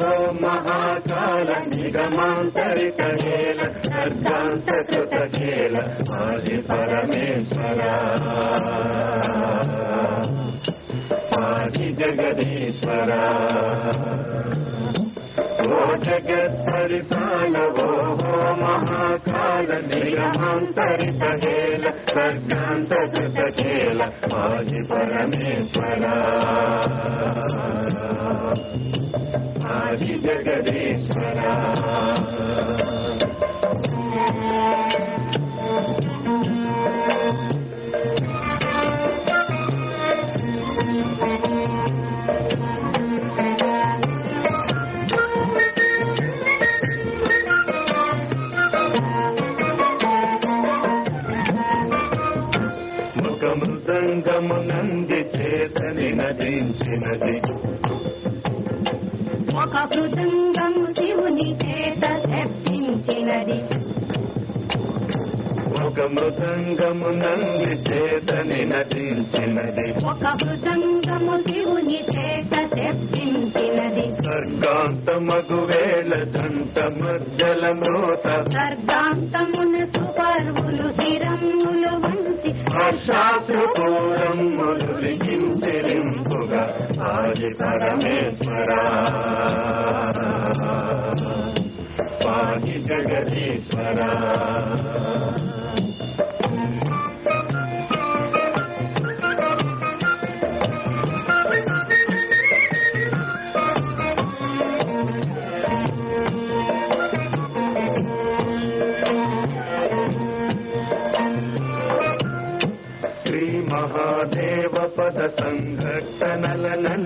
مہا لال دھی رمانتر کر گانت کت آج پرمیش پاجی جگدیش جگت پر پانو مہا کال دھیرمان کر گانت کت پاجی پرمیش జగదీశ్వర ముఖ చేతని నటించినది. ఒక మృదంగము శివుని చేత తెప్పించినది. ఒక మృదంగము నంది చేతని నటించినది. ఒక మృదంగము శివుని చేత తెప్పించినది. సర్గాంతమగు వేళ దంత మధ్యల మృత. సర్గాంతమున సుపర్వులు స్థిరములు వంచి హర్షాశ్రుపూరమ్ములు లిఖించెరింపుగా ఆది పరమేశ్వర ఆది జగదీశ్వర శ్రీ మహాదేవ పద సంఘటనల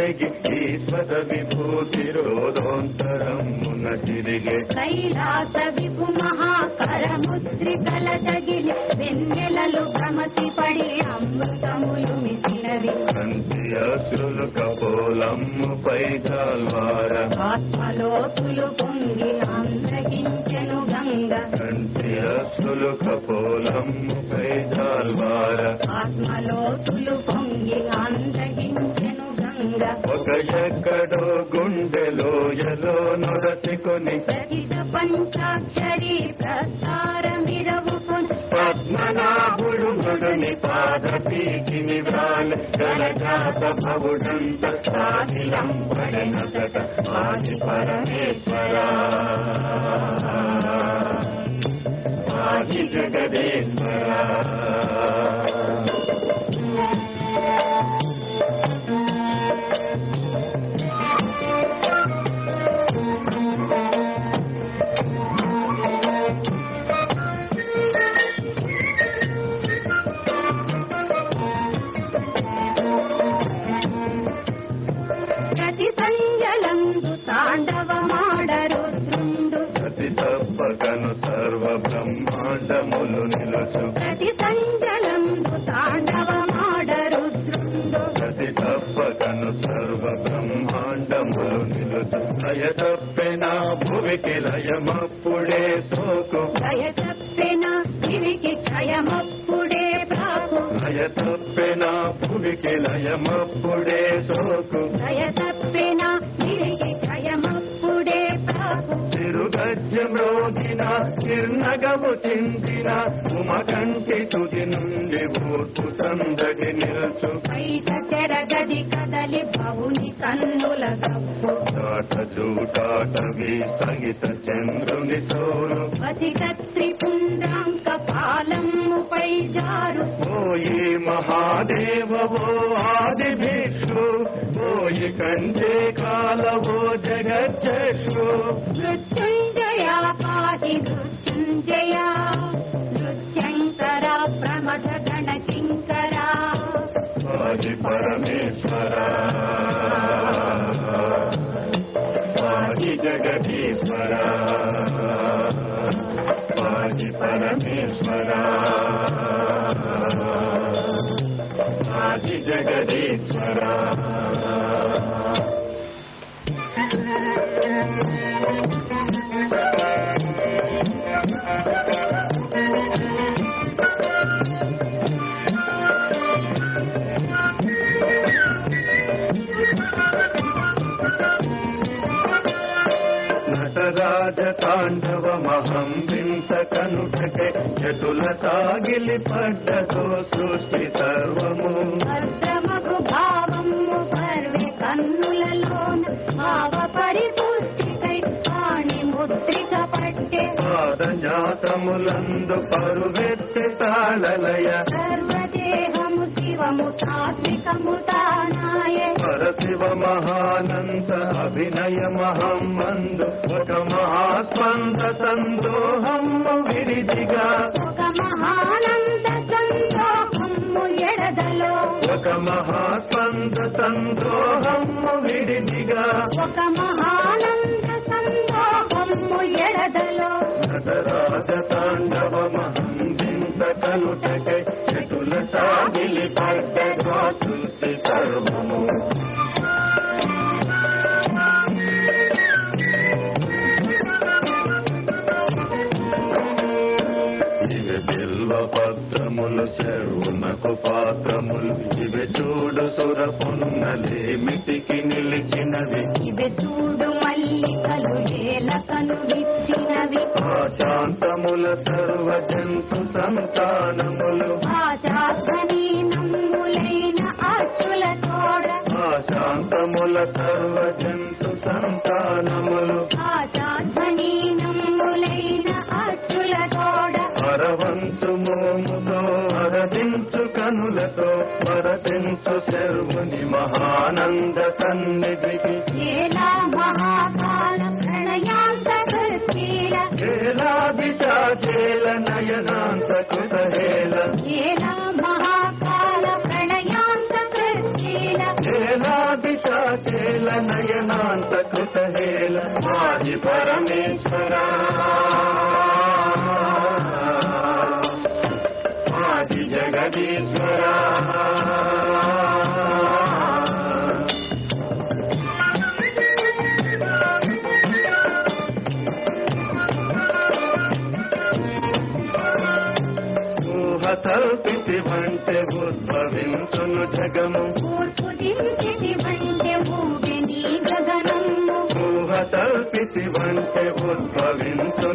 నలిగి ఈశ్వర విభూతి రోధోంతరమున తిరిగే. కైలాస విభు మహాకరముద్రికల తగిలి వెన్నెలలు భ్రమతి పడి అమృతములు మిసినవి కంటి అశ్రులు కపోలమ్ముపై జాల్వార ఆత్మలోతులు పొంగి ఆంధ్రగించెను గంగ. కంటి అశ్రులు కపోలమ్ముపై జాల్వార ఆత్మలోతులు నొరసికొని పంచాక్షరి ప్రసారమిరవుకొని పద్మనాభుడు మృడుని పాద పీకిని వ్రాల జలజాత భవుడంత సాధిలం పడనసట ఆది పరమేశ్వర. ఆది జగదేశ్వర. భువికి లయమప్పుడే సోకు. భయ తప్పిన ఇవికి క్షయమప్పుడే ప్రాకు తిరుగజ్యమ్రోధిన నిర్నగము చిందిన ఉమకంటి తుది నుండి ఊర్పు సందడి నిలుచు. బయట చెరగది కదలి భవుని కన్నుల గప్పు చాట చూటాటవి సహిత చంద్రుని తోరు అధిక త్రిపుండ్రాంక పాలమ్ముపై జారు. ఓయి మహాదేవో ఆది భిక్షు ఓయి కంజే కాలవో జగజ్జు మృత్యుంజయ పాటి మృత్యుంజయా కనుటకే చటుల సాగిలి పడ్డదో సృష్టి సర్వము. భద్రమగు భావము పర్వే కన్నులలోన భావ పరిపుష్టికై వాణి ముద్రిక పట్టే. పాదజాతములందు పరువెత్తి తాళలయ. సర్వదేహము శివము తాత్వికము తానాయే. పరశివ మహానంద అభినయ మహమ్మందు ఒక మహాస్పంద సందోహము విరిదిగా ఒక మహానంద సంతోషము ఎడదలో ఒక మహాస్పంద సందోహము విడిదిగా. ఒక మహానంద సంతోషము ఎడదలో నటరాజ తాండవ మహందింత కనుటకై చెటుల సాగిలి పడ్డగా చూడు సుర పొన్నలేమిటికి నిలిచినవి. ఇవి చూడు మల్లికలు ఏలకను విచ్చినవి ఆశాంతముల సర్వ జంతు సంతానములు. మహానంద సన్నిధికి. ఏలా మహాకాల ప్రణయాంత కృతీల కేలాభిషాచేల నయనాంత కృతహేల ఏలా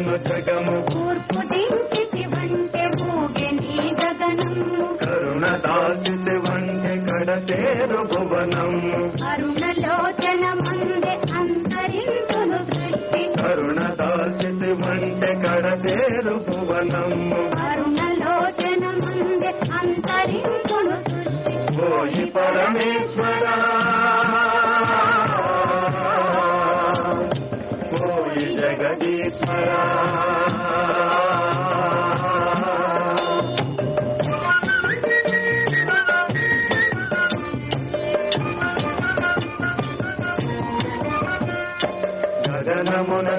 ఉద్భవించును జగము. కరుణ దాచితి వంటే కడతేరు దృష్టి కరుణ దాచితి వంటే కడతేరు ఓయి పరమేశ్వర.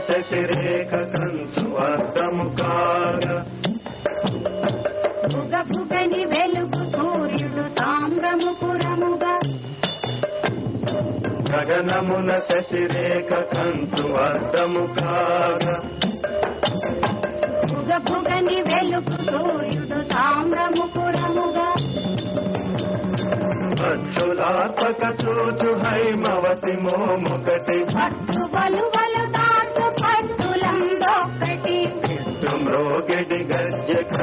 గగనమున శశిరేఖ కంచు అర్థము కాగా భుగ భుగని వెలుగు సూర్యుడు తామ్రము పురముగా గగనమున శశిరేఖ కాగా భుగ భుగని వెలుగు సూర్యుడు తామ్రము పురముగా అచ్చులాత్మక చూచు హైమవతి మోముకటి. పట్టు బలువలు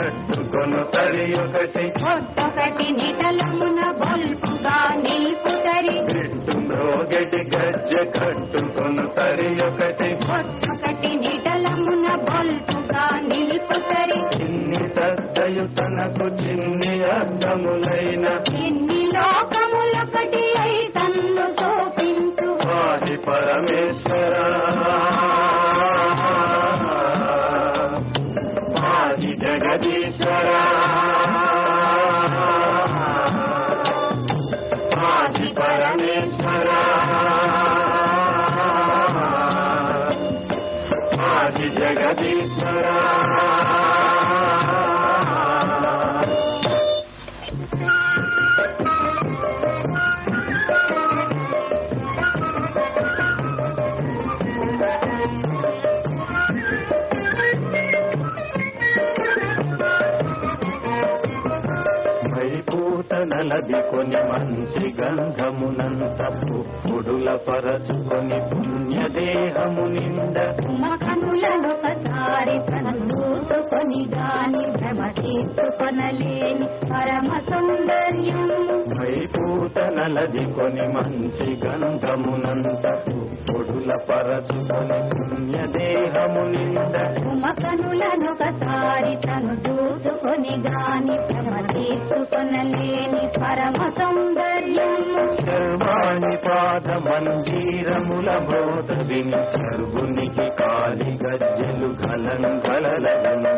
కట్టుకొను తరి ఒకటి. ఒక్కొక్కటి నిటలమున బొల్పుగా నిల్పుతరి మ్రోగిడి గజ్జె కట్టుకొను తరి ఒకటి. ఒక్కొక్కటి నిటలమున బొల్పుగా నిల్పుతరి తనకు చిన్ని అర్థములైన. ఎన్ని లోకములొకటి గాని భ్రమ తీసుకొనలేని పరమ సౌందర్యం వైపూత నలది కొని మంచి గంధమునంత పుడుల పరచుకొని పుణ్యదేహము నిండ కనులనొకసారి తను చూసుకొని గాని భ్రమ తీసుకొనలేని పరమ సౌందర్యం సర్వాణి పాద మంజీరముల మోత విని సర్వునికి కాలి గజ్జలు గలం గలలను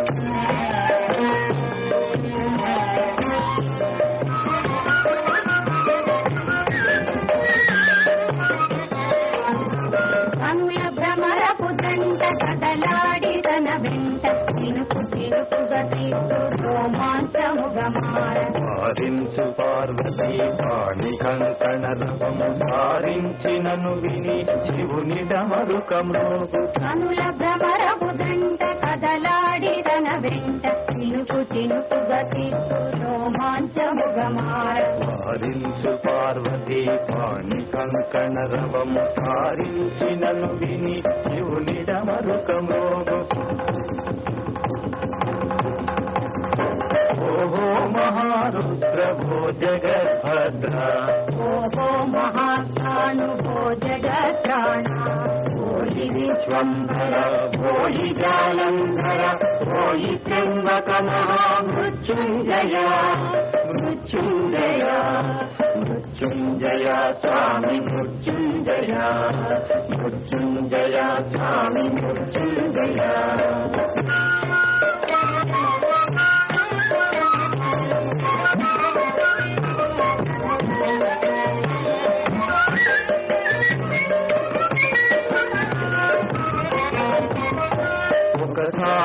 పాణి కంకణ రవము పారించినను విని శివుని డమరుకమోగు కనుల భ్రమరపు దంట కదలాడి తన వెంట పారించు పార్వతీ పాణి పారించినను విని శివుని డమరుకమోగు مہار بھو جگا او ہو مہا سان جگ ہو مرتیا متیا متیا سوامی مرتیا مرتیا سوامی مرچیا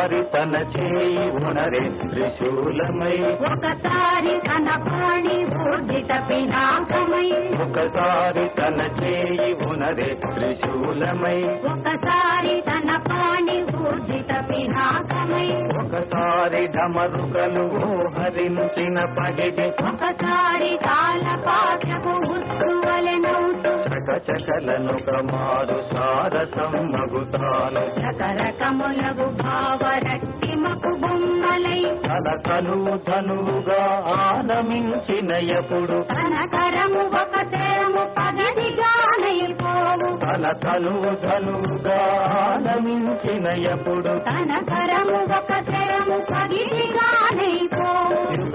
ఒకసారి తన చేయి ఉనరే త్రిశూలమై. ఒకసారి తన పాణి ఊర్జిత పినాకమై. ఒకసారి తన చేయి ఉనరే త్రిశూలమై. ఒకసారి తన పాణి ఊర్జిత పినాకమై. ఒకసారి ఢమరుకలు హరించిన పగిడి ఒకసారి కాల పాత్రకు చకచకలను కమారు సారసం మగుతాను రకరకములగు భావరట్టిమకు బొమ్మలై తన తను ధనువుగా ఆనమించిన ఎప్పుడు తన కరము ఒక తెరము పగదిగానైపోవు తన తను ధనువుగా ఆనమించిన ఎప్పుడు తన కరము ఒక తెరము పగిదిగానైపోవు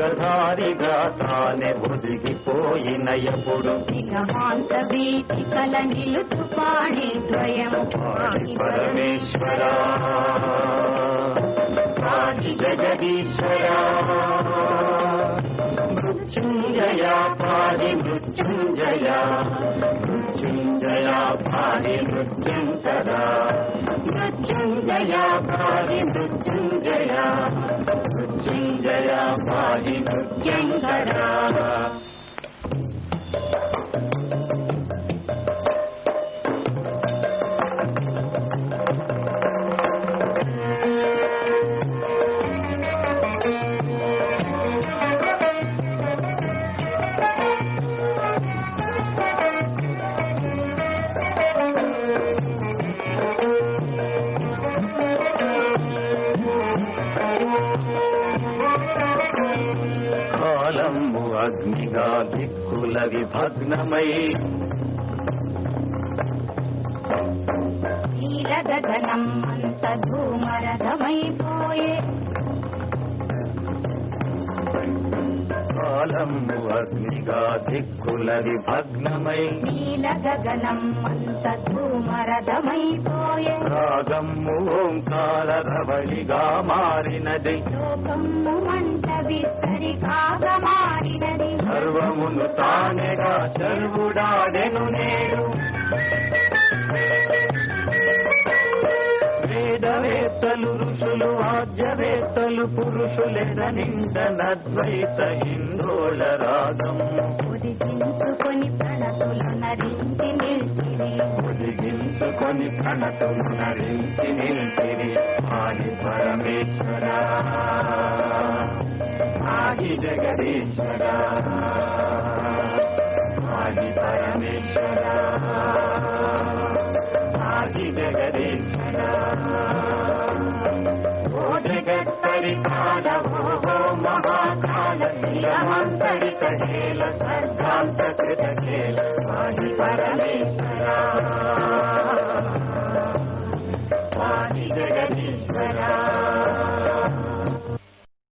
యుగధారిగా తానే ఒదిగిపోయిన ఎప్పుడు పరమేశ్వర. జగదీశ్వర మృత్యుంజయ పాడి మృత్యుంజయ మృత్యుంజయ. పాడి మృత్యుంజర మృత్యుంజయ. పాడి మృత్యుంజయ. మృత్యుంజయ పాడి మృత్యుంజర దిక్కుల విభగ్నమై నీల గగనం అంత ధూమరథమైపోయే కాలము అగ్నిగా దిక్కుల విభగ్నమై నీల గగనం అంత ధూమరథమైపోయే ఓంకార రవళిగా మారినది. లోకము మంట విస్తరి కాగమాడినది సర్వమును తానెగా సర్వుడాడెను నేడు. వేదవేత్తలు ఋషులు వాద్యవేత్తలు పురుషులెడనింద నద్వైత హిందోళ రాగము ఉదిగించుకొని ప్రణతులు నరించి నిలిచిరి. ఒదిగించుకొని ప్రణతులు నరించి నిలిచిరి. ఆది పరమేశ్వర. ఆది జగదీశ్వర ఆది పరమేశ్వర ఆది జగదీశ్వర ఓ జగత్తరికాలవో మహాకాల శ్రీరమంతరిత కేల సర్గాంతకృత కేల ఆది పరమేశ్వర